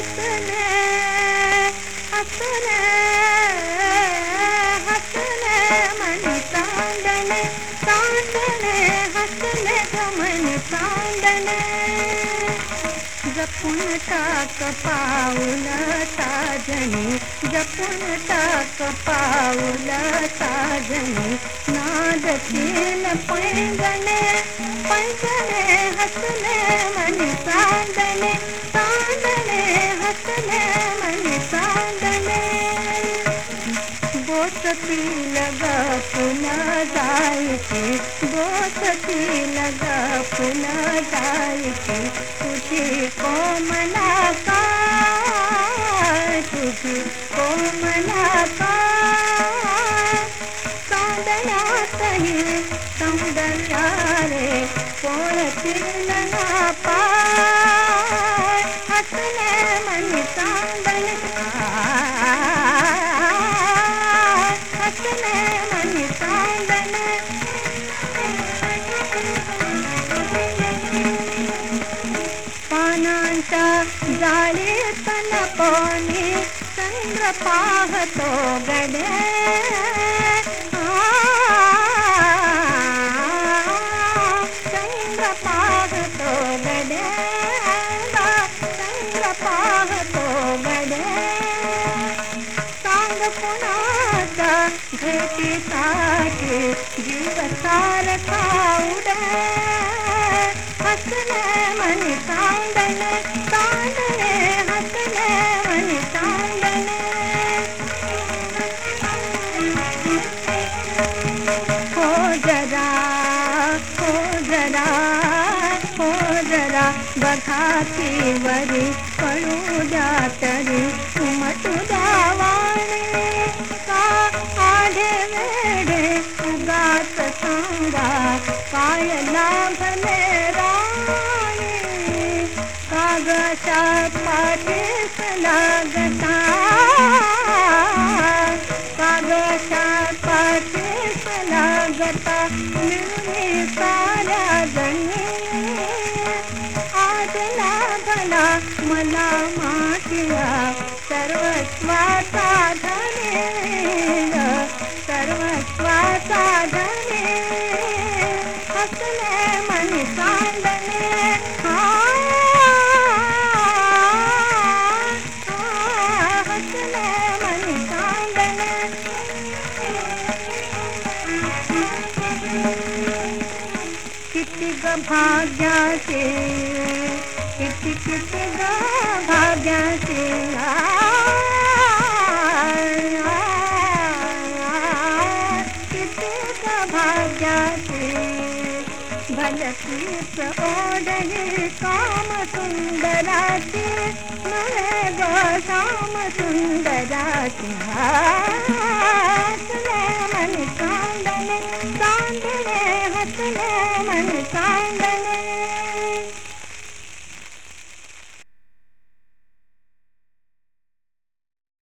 हसने हसने हसने मन चांदने चांदने हसने मन चांदने जपून टाक पाऊल साजनी, जपून टाक पाऊल साजनी। नाद केल पैंगणे पैंगणे हसने, मन चांदणे चांदणे हसने मन चांदणे बोसती लगा पुन्हा जायची बोसती लगा पुन्हा जायची तुझी कोमला काय तुझी कोमला काय चांदण्यातही सौंदर्या रे, कोण फिरला पानांच्या जाळीत लपवणे चंद्र पाहतो गडे चंद्र पाहतो गडे चंद्र पाहतो गडे सांग पुन्हा भेटीसाठी जीव सारखा हो जरा हो जरा हो जरा बघा ती वरी पळू द्या तरी. उमटू का आढे वेडे उगाच सांगा, काय लाभले राणे? कागशा पाठीस लागता आता मिळून साऱ्या जणी आज लागला मला माटिया सर्वस्वाचा धने सर्वस्वाचा धने असले मन किती ग भाग्याचे किती किती ग भाग्याचे आ, आ, किती ग भाग्याचे भलतीच ओढणी काम सुंदराची नवे ग श्याम सुंदराची हसले मन